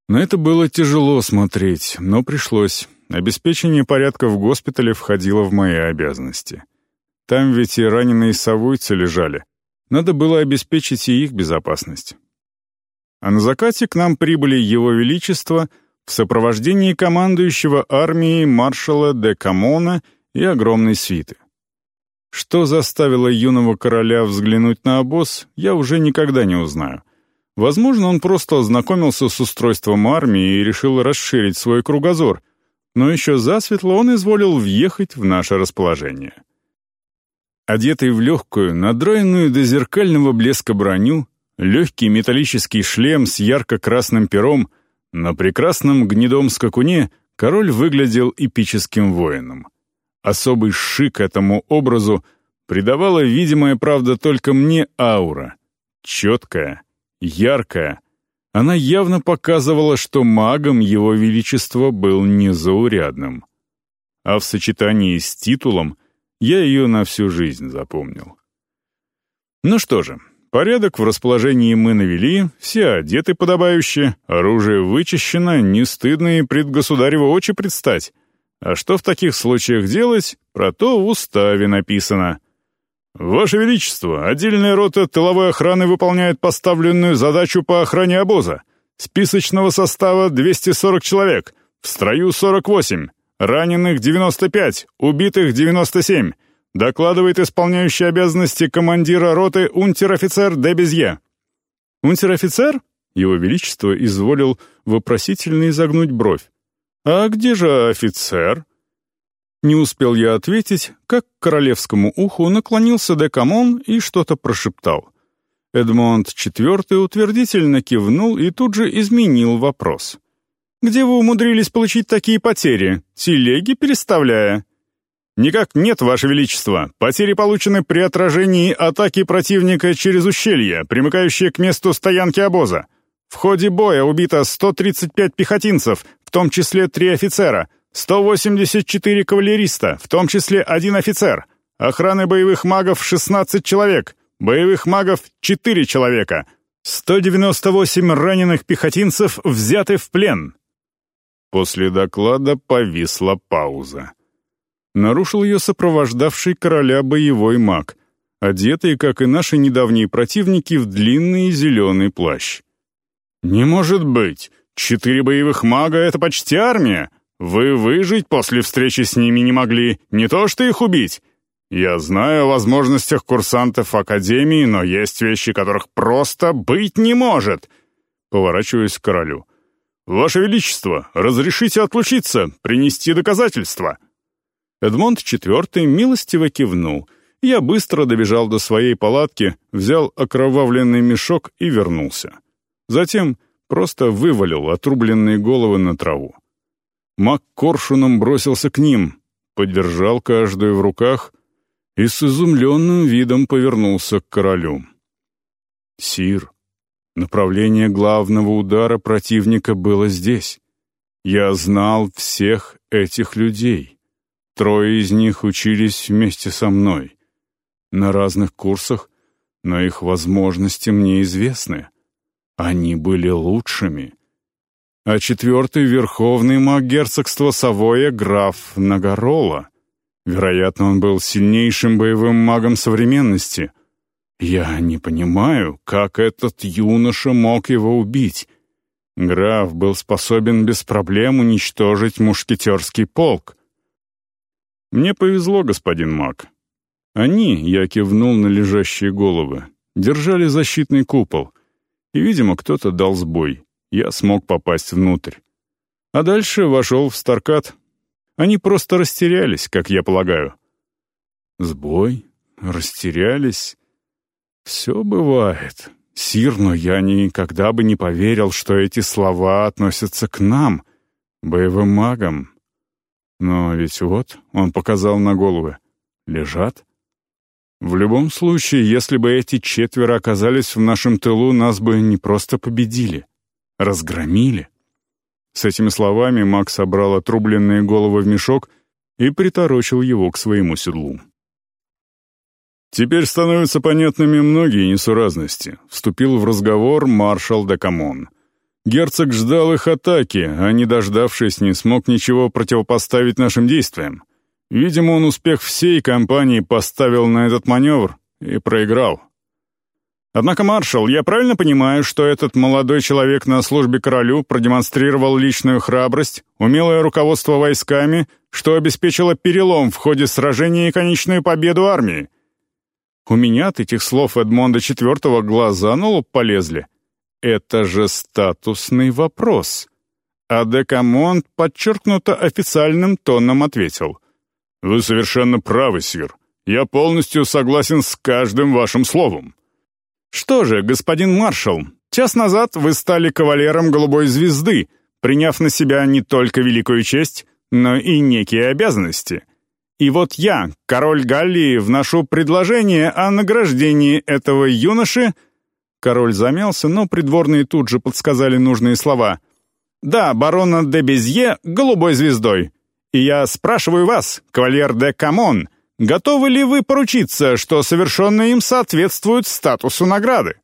На это было тяжело смотреть, но пришлось. Обеспечение порядка в госпитале входило в мои обязанности. Там ведь и раненые совойцы лежали. Надо было обеспечить и их безопасность. А на закате к нам прибыли Его Величество — в сопровождении командующего армией маршала де Камона и огромной свиты. Что заставило юного короля взглянуть на обоз, я уже никогда не узнаю. Возможно, он просто ознакомился с устройством армии и решил расширить свой кругозор, но еще засветло он изволил въехать в наше расположение. Одетый в легкую, надроенную до зеркального блеска броню, легкий металлический шлем с ярко-красным пером — на прекрасном гнедом скакуне король выглядел эпическим воином. Особый шик этому образу придавала видимая, правда, только мне аура. Четкая, яркая. Она явно показывала, что магом его величества был незаурядным. А в сочетании с титулом я ее на всю жизнь запомнил. Ну что же, Порядок в расположении мы навели, все одеты подобающе, оружие вычищено, не стыдно и пред государево очи предстать. А что в таких случаях делать, про то в уставе написано. «Ваше Величество, отдельная рота тыловой охраны выполняет поставленную задачу по охране обоза. Списочного состава 240 человек, в строю 48, раненых 95, убитых 97». Докладывает исполняющий обязанности командира роты унтер-офицер де Безье. Унтер-офицер? Его Величество изволил вопросительно изогнуть бровь. «А где же офицер?» Не успел я ответить, как к королевскому уху наклонился Декамон и что-то прошептал. Эдмонд IV утвердительно кивнул и тут же изменил вопрос. «Где вы умудрились получить такие потери? Телеги переставляя?» «Никак нет, Ваше Величество. Потери получены при отражении атаки противника через ущелье, примыкающее к месту стоянки обоза. В ходе боя убито 135 пехотинцев, в том числе три офицера, 184 кавалериста, в том числе один офицер, охраны боевых магов 16 человек, боевых магов 4 человека, 198 раненых пехотинцев взяты в плен». После доклада повисла пауза. Нарушил ее сопровождавший короля боевой маг, одетый, как и наши недавние противники, в длинный зеленый плащ. «Не может быть! Четыре боевых мага — это почти армия! Вы выжить после встречи с ними не могли, не то что их убить!» «Я знаю о возможностях курсантов Академии, но есть вещи, которых просто быть не может!» Поворачиваюсь к королю. «Ваше Величество, разрешите отлучиться, принести доказательства!» Эдмонд IV милостиво кивнул. Я быстро добежал до своей палатки, взял окровавленный мешок и вернулся. Затем просто вывалил отрубленные головы на траву. Мак коршуном бросился к ним, подержал каждую в руках и с изумленным видом повернулся к королю. «Сир, направление главного удара противника было здесь. Я знал всех этих людей». Трое из них учились вместе со мной. На разных курсах, но их возможности мне известны. Они были лучшими. А четвертый — верховный маг герцогства Савоя граф Нагорола. Вероятно, он был сильнейшим боевым магом современности. Я не понимаю, как этот юноша мог его убить. Граф был способен без проблем уничтожить мушкетерский полк. «Мне повезло, господин Мак. Они, я кивнул на лежащие головы, держали защитный купол, и, видимо, кто-то дал сбой. Я смог попасть внутрь. А дальше вошел в Старкат. Они просто растерялись, как я полагаю». «Сбой? Растерялись?» «Все бывает. Сир, но я никогда бы не поверил, что эти слова относятся к нам, боевым магам, но ведь вот, он показал на головы. Лежат? В любом случае, если бы эти четверо оказались в нашем тылу, нас бы не просто победили, разгромили. С этими словами Макс собрал отрубленные головы в мешок и приторочил его к своему седлу. «Теперь становятся понятными многие несуразности», — вступил в разговор маршал Декамон. «Герцог ждал их атаки, а не дождавшись, не смог ничего противопоставить нашим действиям. Видимо, он успех всей кампании поставил на этот маневр и проиграл. Однако, маршал, я правильно понимаю, что этот молодой человек на службе королю продемонстрировал личную храбрость, умелое руководство войсками, что обеспечило перелом в ходе сражения и конечную победу армии. У меня от этих слов Эдмонда IV глаза на лоб полезли. Это же статусный вопрос. А Декамонт подчеркнуто официальным тоном ответил. «Вы совершенно правы, сир. Я полностью согласен с каждым вашим словом. «Что же, господин маршал, час назад вы стали кавалером Голубой Звезды, приняв на себя не только великую честь, но и некие обязанности. И вот я, король Галлии, вношу предложение о награждении этого юноши...» Король замялся, но придворные тут же подсказали нужные слова. «Да, барона де Безье голубой звездой. И я спрашиваю вас, кавалер де Камон, Готовы ли вы поручиться, что совершенное им соответствует статусу награды?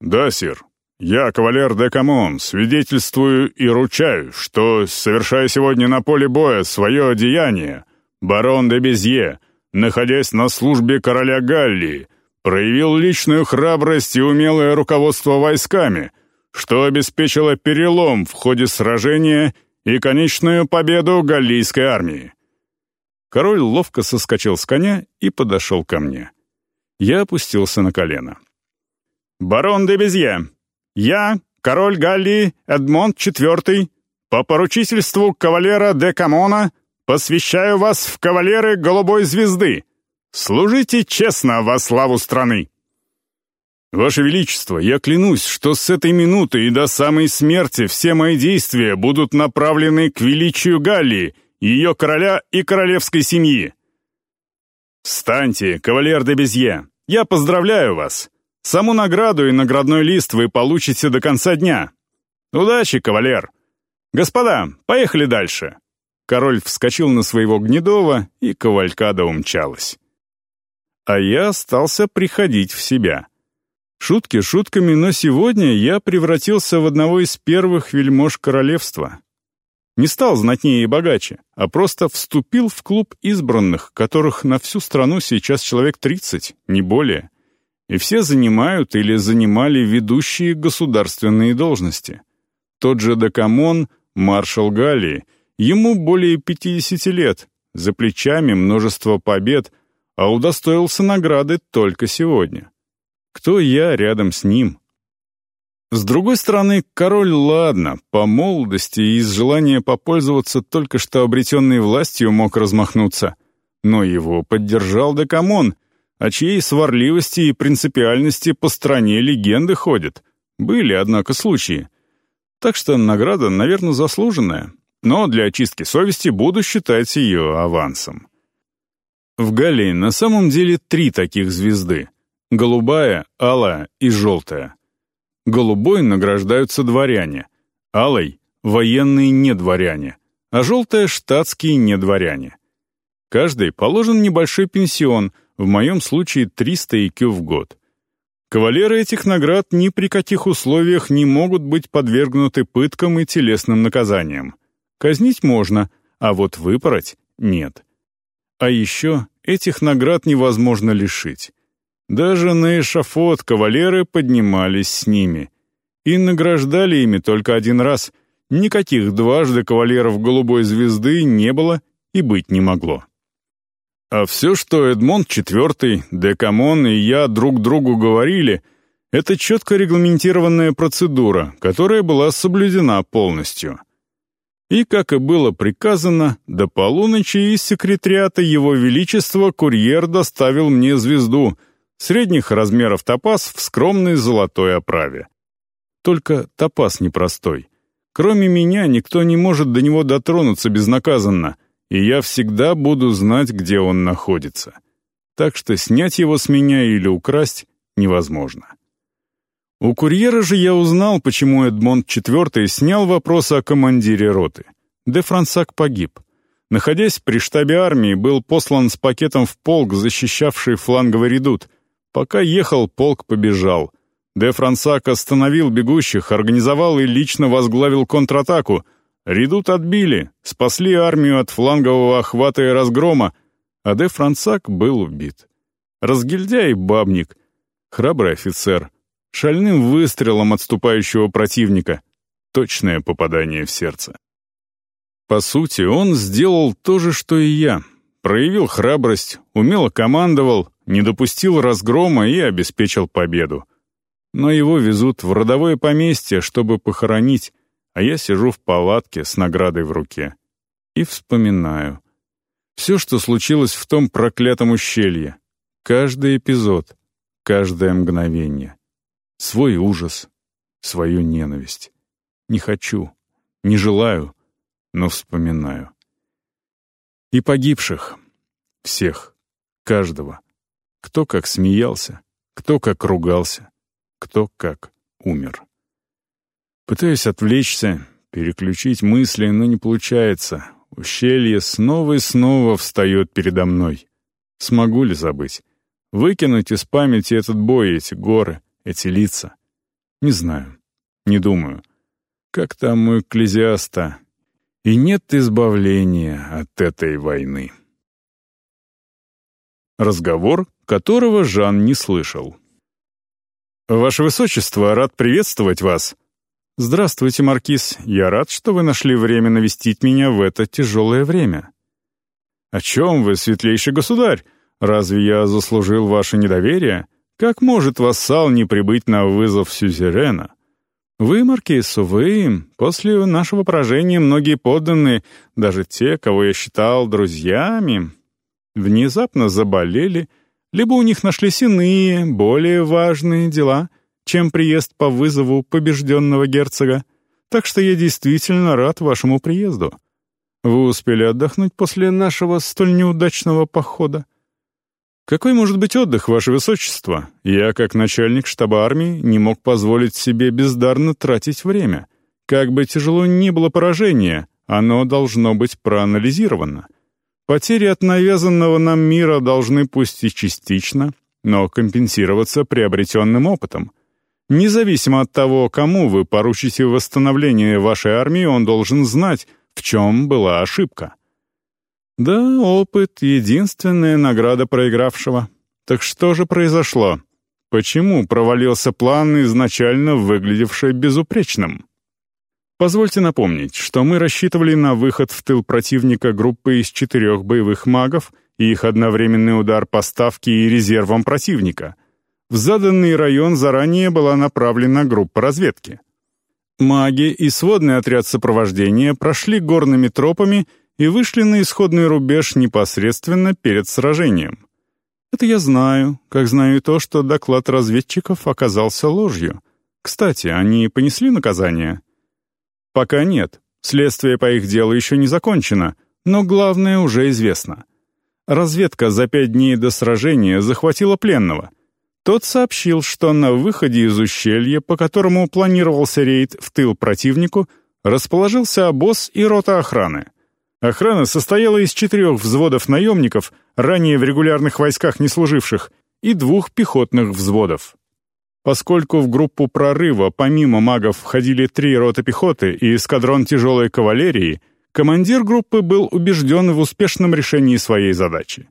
Да, сир. Я, кавалер де Камон, свидетельствую и ручаюсь, что, совершая сегодня на поле боя свое деяние, барон де Безье, находясь на службе короля Галлии, проявил личную храбрость и умелое руководство войсками, что обеспечило перелом в ходе сражения и конечную победу галлийской армии. Король ловко соскочил с коня и подошел ко мне. Я опустился на колено. «Барон де Безье, я, король Галлии Эдмонд IV, по поручительству кавалера де Камона, посвящаю вас в кавалеры Голубой Звезды. Служите честно во славу страны!» «Ваше Величество, я клянусь, что с этой минуты и до самой смерти все мои действия будут направлены к величию Галлии ее короля и королевской семьи. Встаньте, кавалер де Безье, я поздравляю вас. Саму награду и наградной лист вы получите до конца дня. Удачи, кавалер. Господа, поехали дальше. Король вскочил на своего гнедого, и кавалькада умчалась. А я остался приходить в себя. Шутки шутками, но сегодня я превратился в одного из первых вельмож королевства. Не стал знатнее и богаче, а просто вступил в клуб избранных, которых на всю страну сейчас человек 30, не более. И все занимают или занимали ведущие государственные должности. Тот же де Камон, маршал Галлии, ему более 50 лет, за плечами множество побед, а удостоился награды только сегодня. Кто я рядом с ним? С другой стороны, король, ладно, по молодости и из желания попользоваться только что обретенной властью мог размахнуться. Но его поддержал де Камон, о чьей сварливости и принципиальности по стране легенды ходят. Были, однако, случаи. Так что награда, наверное, заслуженная, но для очистки совести буду считать ее авансом. В Галлии на самом деле три таких звезды — голубая, алая и желтая. Голубой награждаются дворяне, алой — военные недворяне, а желтая — штатские недворяне. Каждый положен небольшой пенсион, в моем случае 300 IQ в год. Кавалеры этих наград ни при каких условиях не могут быть подвергнуты пыткам и телесным наказаниям. Казнить можно, а вот выпороть — нет. А еще этих наград невозможно лишить. Даже на эшафот кавалеры поднимались с ними. И награждали ими только один раз. Никаких дважды кавалеров голубой звезды не было и быть не могло. А все, что Эдмонд IV, де Камон и я друг другу говорили, это четко регламентированная процедура, которая была соблюдена полностью. И, как и было приказано, до полуночи из секретариата Его Величества курьер доставил мне звезду — Средних размеров топаз в скромной золотой оправе. Только топаз непростой. Кроме меня никто не может до него дотронуться безнаказанно, и я всегда буду знать, где он находится. Так что снять его с меня или украсть невозможно. У курьера же я узнал, почему Эдмонд IV снял вопрос о командире роты. Де Франсак погиб. Находясь при штабе армии, был послан с пакетом в полк, защищавший фланговый редут. Пока ехал, полк побежал. Де Франсак остановил бегущих, организовал и лично возглавил контратаку. Редут отбили, спасли армию от флангового охвата и разгрома, а Де Франсак был убит. Разгильдяй бабник, храбрый офицер, шальным выстрелом отступающего противника. Точное попадание в сердце. По сути, он сделал то же, что и я. Проявил храбрость, умело командовал, не допустил разгрома и обеспечил победу. Но его везут в родовое поместье, чтобы похоронить, а я сижу в палатке с наградой в руке. И вспоминаю. Все, что случилось в том проклятом ущелье. Каждый эпизод, каждое мгновение. Свой ужас, свою ненависть. Не хочу, не желаю, но вспоминаю. И погибших. Всех. Каждого. Кто как смеялся, кто как ругался, кто как умер. Пытаюсь отвлечься, переключить мысли, но не получается. Ущелье снова и снова встает передо мной. Смогу ли забыть? Выкинуть из памяти этот бой, эти горы, эти лица? Не знаю, не думаю. Как там у экклезиаста, и нет избавления от этой войны. Разговор, которого Жан не слышал. «Ваше Высочество, рад приветствовать вас!» «Здравствуйте, Маркиз. Я рад, что вы нашли время навестить меня в это тяжелое время». «О чем вы, светлейший государь? Разве я заслужил ваше недоверие? Как может вассал не прибыть на вызов сюзерена?» Вы, Маркиз, вы, после нашего поражения многие подданные, даже те, кого я считал друзьями, внезапно заболели, либо у них нашлись иные, более важные дела, чем приезд по вызову побежденного герцога. Так что я действительно рад вашему приезду. Вы успели отдохнуть после нашего столь неудачного похода? «Какой может быть отдых, Ваше Высочество? Я, как начальник штаба армии, не мог позволить себе бездарно тратить время. Как бы тяжело ни было поражение, оно должно быть проанализировано. Потери от навязанного нам мира должны пусть и частично, но компенсироваться приобретенным опытом. Независимо от того, кому вы поручите восстановление вашей армии, он должен знать, в чем была ошибка». Да, опыт — единственная награда проигравшего. Так что же произошло? Почему провалился план, изначально выглядевший безупречным? Позвольте напомнить, что мы рассчитывали на выход в тыл противника группы из четырех боевых магов и их одновременный удар по ставке и резервам противника. В заданный район заранее была направлена группа разведки. Маги и сводный отряд сопровождения прошли горными тропами и вышли на исходный рубеж непосредственно перед сражением. Это я знаю, как знаю и то, что доклад разведчиков оказался ложью. Кстати, они понесли наказание? Пока нет. Следствие по их делу еще не закончено, но главное уже известно. Разведка за пять дней до сражения захватила пленного. Тот сообщил, что на выходе из ущелья, по которому планировался рейд в тыл противнику, расположился обоз и рота охраны. Охрана состояла из четырех взводов наемников, ранее в регулярных войсках не служивших, и двух пехотных взводов. Поскольку в группу прорыва помимо магов входили три роты пехоты и эскадрон тяжелой кавалерии, командир группы был убежден в успешном решении своей задачи.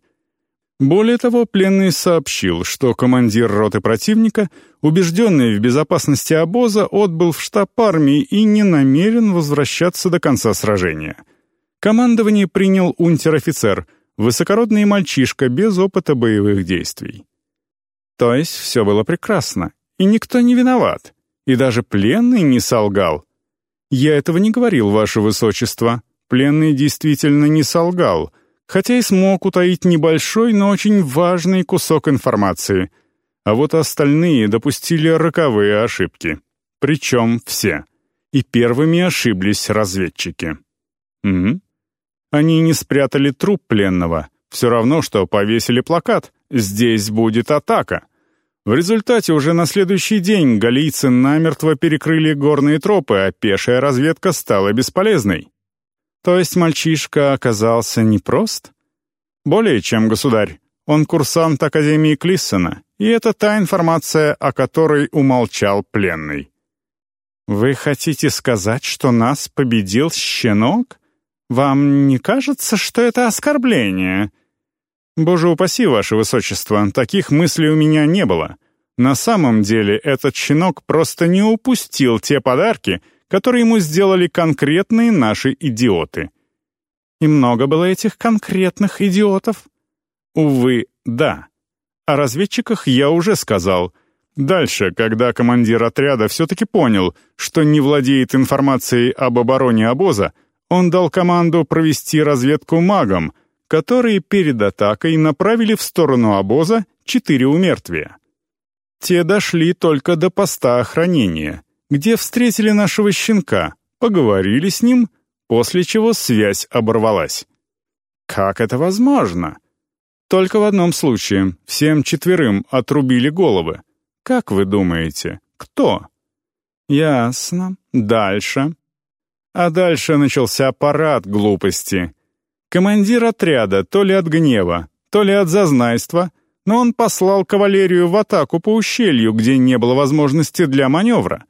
Более того, пленный сообщил, что командир роты противника, убежденный в безопасности обоза, отбыл в штаб армии и не намерен возвращаться до конца сражения — Командование принял унтер-офицер, высокородный мальчишка без опыта боевых действий. То есть все было прекрасно, и никто не виноват, и даже пленный не солгал. Я этого не говорил, ваше высочество. Пленный действительно не солгал, хотя и смог утаить небольшой, но очень важный кусок информации. А вот остальные допустили роковые ошибки. Причем все. И первыми ошиблись разведчики. Угу. Они не спрятали труп пленного. Все равно, что повесили плакат «Здесь будет атака». В результате уже на следующий день галийцы намертво перекрыли горные тропы, а пешая разведка стала бесполезной. То есть мальчишка оказался непрост? Более чем государь. Он курсант Академии Клиссона, и это та информация, о которой умолчал пленный. «Вы хотите сказать, что нас победил щенок? Вам не кажется, что это оскорбление?» «Боже упаси, ваше высочество, таких мыслей у меня не было. На самом деле этот щенок просто не упустил те подарки, которые ему сделали конкретные наши идиоты». «И много было этих конкретных идиотов?» «Увы, да. О разведчиках я уже сказал». Дальше, когда командир отряда все-таки понял, что не владеет информацией об обороне обоза, он дал команду провести разведку магам, которые перед атакой направили в сторону обоза четыре умертвия. Те дошли только до поста охранения, где встретили нашего щенка, поговорили с ним, после чего связь оборвалась. Как это возможно? Только в одном случае всем четверым отрубили головы, как вы думаете, кто? Ясно. Дальше. А дальше начался парад глупости. Командир отряда то ли от гнева, то ли от зазнайства, но он послал кавалерию в атаку по ущелью, где не было возможности для маневра.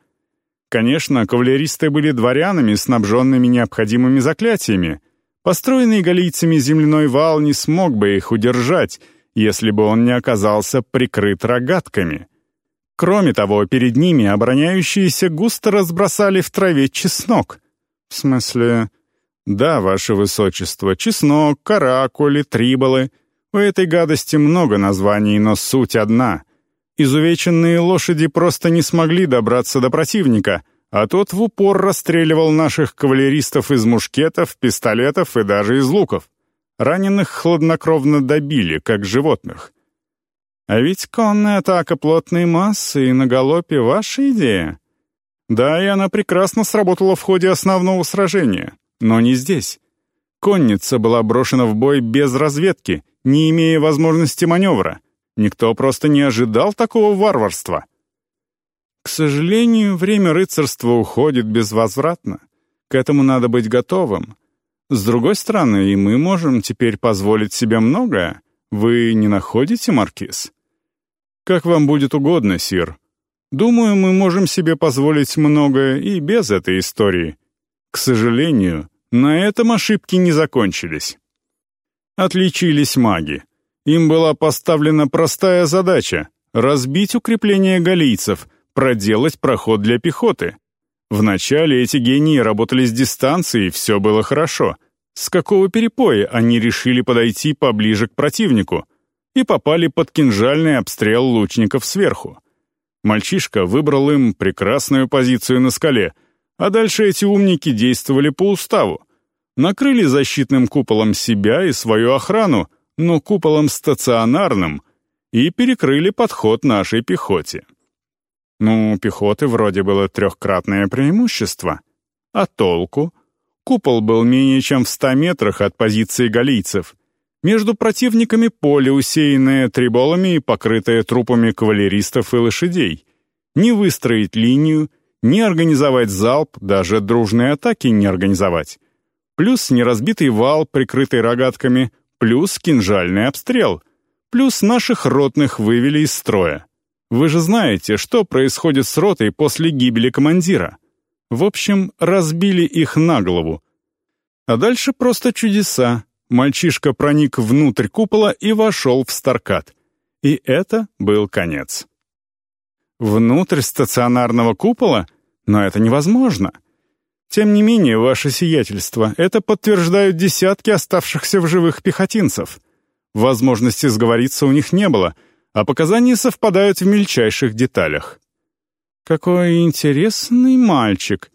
Конечно, кавалеристы были дворянами, снабженными необходимыми заклятиями. Построенный галийцами земляной вал не смог бы их удержать, если бы он не оказался прикрыт рогатками — Кроме того, перед ними обороняющиеся густо разбросали в траве чеснок. В смысле... Да, ваше высочество, чеснок, каракули, триболы. У этой гадости много названий, но суть одна. Изувеченные лошади просто не смогли добраться до противника, а тот в упор расстреливал наших кавалеристов из мушкетов, пистолетов и даже из луков. Раненых хладнокровно добили, как животных. А ведь конная атака плотной массы и на галопе — ваша идея. Да, и она прекрасно сработала в ходе основного сражения, но не здесь. Конница была брошена в бой без разведки, не имея возможности маневра. Никто просто не ожидал такого варварства. К сожалению, время рыцарства уходит безвозвратно. К этому надо быть готовым. С другой стороны, и мы можем теперь позволить себе многое. Вы не находите, Маркиз? «Как вам будет угодно, сир. Думаю, мы можем себе позволить многое и без этой истории. К сожалению, на этом ошибки не закончились. Отличились маги. Им была поставлена простая задача — разбить укрепление галийцев, проделать проход для пехоты. Вначале эти гении работали с дистанции, все было хорошо. С какого перепоя они решили подойти поближе к противнику — и попали под кинжальный обстрел лучников сверху. Мальчишка выбрал им прекрасную позицию на скале, а дальше эти умники действовали по уставу. Накрыли защитным куполом себя и свою охрану, но куполом стационарным, и перекрыли подход нашей пехоте. Ну, у пехоты вроде было трехкратное преимущество. А толку? Купол был менее чем в ста метрах от позиции галийцев — между противниками поле, усеянное триболами и покрытое трупами кавалеристов и лошадей. Не выстроить линию, не организовать залп, даже дружные атаки не организовать. Плюс неразбитый вал, прикрытый рогатками, плюс кинжальный обстрел. Плюс наших ротных вывели из строя. Вы же знаете, что происходит с ротой после гибели командира. В общем, разбили их на голову. А дальше просто чудеса. Мальчишка проник внутрь купола и вошел в Старкат. И это был конец. Внутрь стационарного купола? Но это невозможно. Тем не менее, ваше сиятельство, это подтверждают десятки оставшихся в живых пехотинцев. Возможности сговориться у них не было, а показания совпадают в мельчайших деталях. Какой интересный мальчик.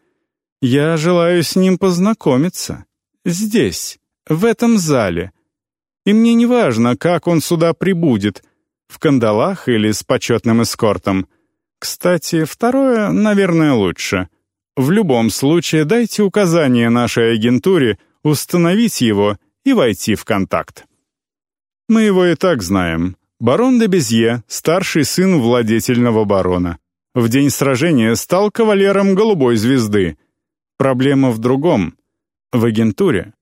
Я желаю с ним познакомиться. Здесь в этом зале. И мне не важно, как он сюда прибудет, в кандалах или с почетным эскортом. Кстати, второе, наверное, лучше. В любом случае, дайте указание нашей агентуре установить его и войти в контакт. Мы его и так знаем. Барон де Безье, старший сын владетельного барона. В день сражения стал кавалером голубой звезды. Проблема в другом. В агентуре.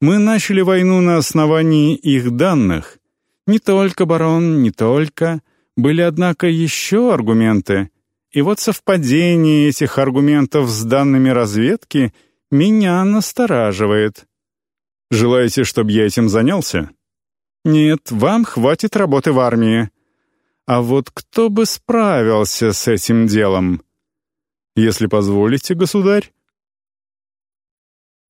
Мы начали войну на основании их данных. Не только барон, не только. Были, однако, еще аргументы. И вот совпадение этих аргументов с данными разведки меня настораживает. Желаете, чтобы я этим занялся? Нет, вам хватит работы в армии. А вот кто бы справился с этим делом? Если позволите, государь,